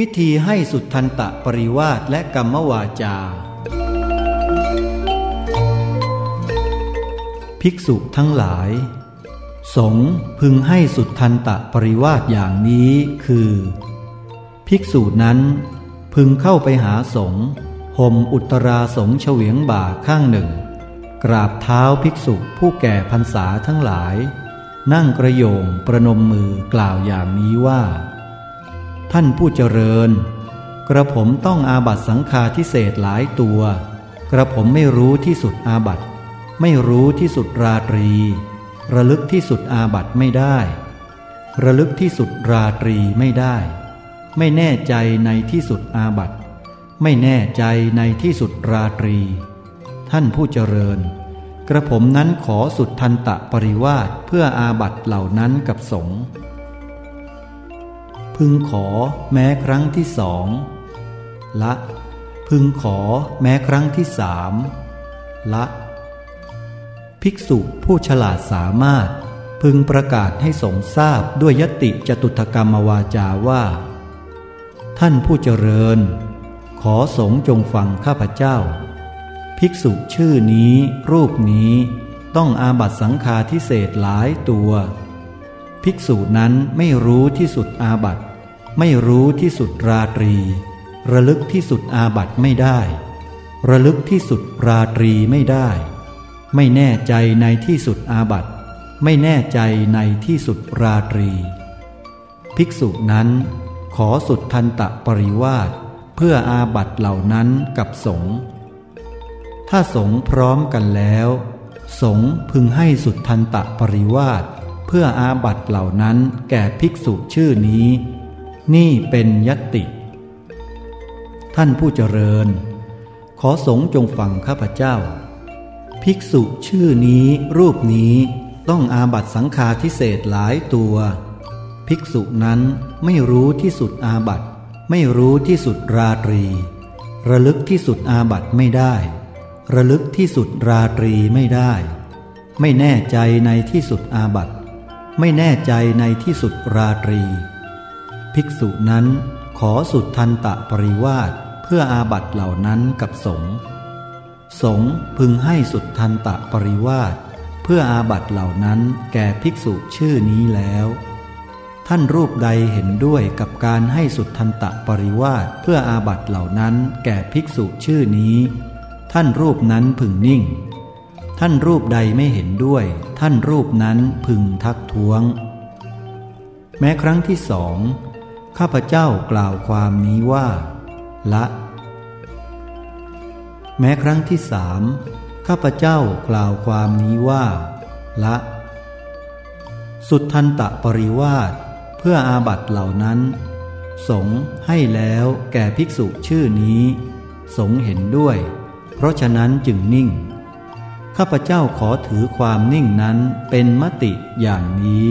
วิธีให้สุดทันตะปริวาสและกรรมวาจา ภิกษุทั้งหลาย สงพึงให้สุดทันตะปริวาสอย่างนี้คือ ภิกษุนั้น พึงเข้าไปหาสงห่มอุตราสงเฉวียงบ่าข้างหนึ่ง กราบเท้าภิกษุผู้แก่พรรษาทั้งหลาย นั่งกระโยงประนมมือกล่าวอย่างนี้ว่า ท่านผู้เจริญ กระผมต้องอาบัตสังฆาทิเศษหลายตัว กระผมไม่รู้ที่สุดอาบัตไม่รู้ที่สุดราตรี ระลึกที่สุดอาบัตไม่ได้ ระลึกที่สุดราตรีไม่ได้ ไม่แน่ใจในที่สุดอาบัตไม่แน่ใจในที่สุดราตรี ท่านผู้เจริญ กระผมนั้นขอสุดทันตะปริวาสเพื่ออาบัตเหล่านั้นกับสงฆ์ พึงขอแม้ครั้งที่สองละ พึงขอแม้ครั้งที่สามละ ภิกษุผู้ฉลาดสามารถ พึงประกาศให้สงทราบด้วยยติจตุถกรรมวาจาว่า ท่านผู้เจริญ ขอสงจงฟังข้าพเจ้า ภิกษุชื่อนี้รูปนี้ต้องอาบัตสังฆาทิเศษหลายตัว ภิกษุนั้นไม่รู้ที่สุดอาบัตไม่รู้ที่สุดราตรี ระลึกที่สุดอาบัตไม่ได้ ระลึกที่สุดราตรีไม่ได้ ไม่แน่ใจในที่สุดอาบัตไม่แน่ใจในที่สุดราตรี ภิกษุนั้นขอสุดทันตะปริวาสเพื่ออาบัตเหล่านั้นกับสงฆ์ถ้าสงฆ์พร้อมกันแล้ว สงฆ์พึงให้สุดทันตะปริวาส เพื่ออาบัตเหล่านั้นแก่ภิกษุชื่อนี้ นี่เป็นยติ ท่านผู้เจริญ ขอสงฆ์จงฟังข้าพเจ้า ภิกษุชื่อนี้รูปนี้ต้องอาบัตสังฆาทิเศษหลายตัว ภิกษุนั้นไม่รู้ที่สุดอาบัตไม่รู้ที่สุดราตรี ระลึกที่สุดอาบัติไม่ได้ ระลึกที่สุดราตรีไม่ได้ ไม่แน่ใจในที่สุดอาบัติ ไม่แน่ใจในที่สุดราตรี ภิกษุนั้นขอสุทธันตปริวาสเพื่ออาบัติเหล่านั้นกับสงฆ์สงฆ์พึงให้สุทธันตปริวาสเพื่ออาบัติเหล่านั้นแก่ภิกษุชื่อนี้แล้ว ท่านรูปใดเห็นด้วยกับการให้สุทธันตปริวาสเพื่ออาบัติเหล่านั้นแก่ภิกษุชื่อนี้ ท่านรูปนั้นพึงนิ่ง ท่านรูปใดไม่เห็นด้วย ท่านรูปนั้นพึงทักท้วง แม้ครั้งที่สองข้าพเจ้ากล่าวความนี้ว่า ละ แม้ครั้งที่สามข้าพเจ้ากล่าวความนี้ว่า ละ สุดทันตะปริวาสเพื่ออาบัตเหล่านั้น สงให้แล้วแก่ภิกษุชื่อนี้ สงเห็นด้วย เพราะฉะนั้นจึงนิ่ง ข้าพเจ้าขอถือความนิ่งนั้นเป็นมติอย่างนี้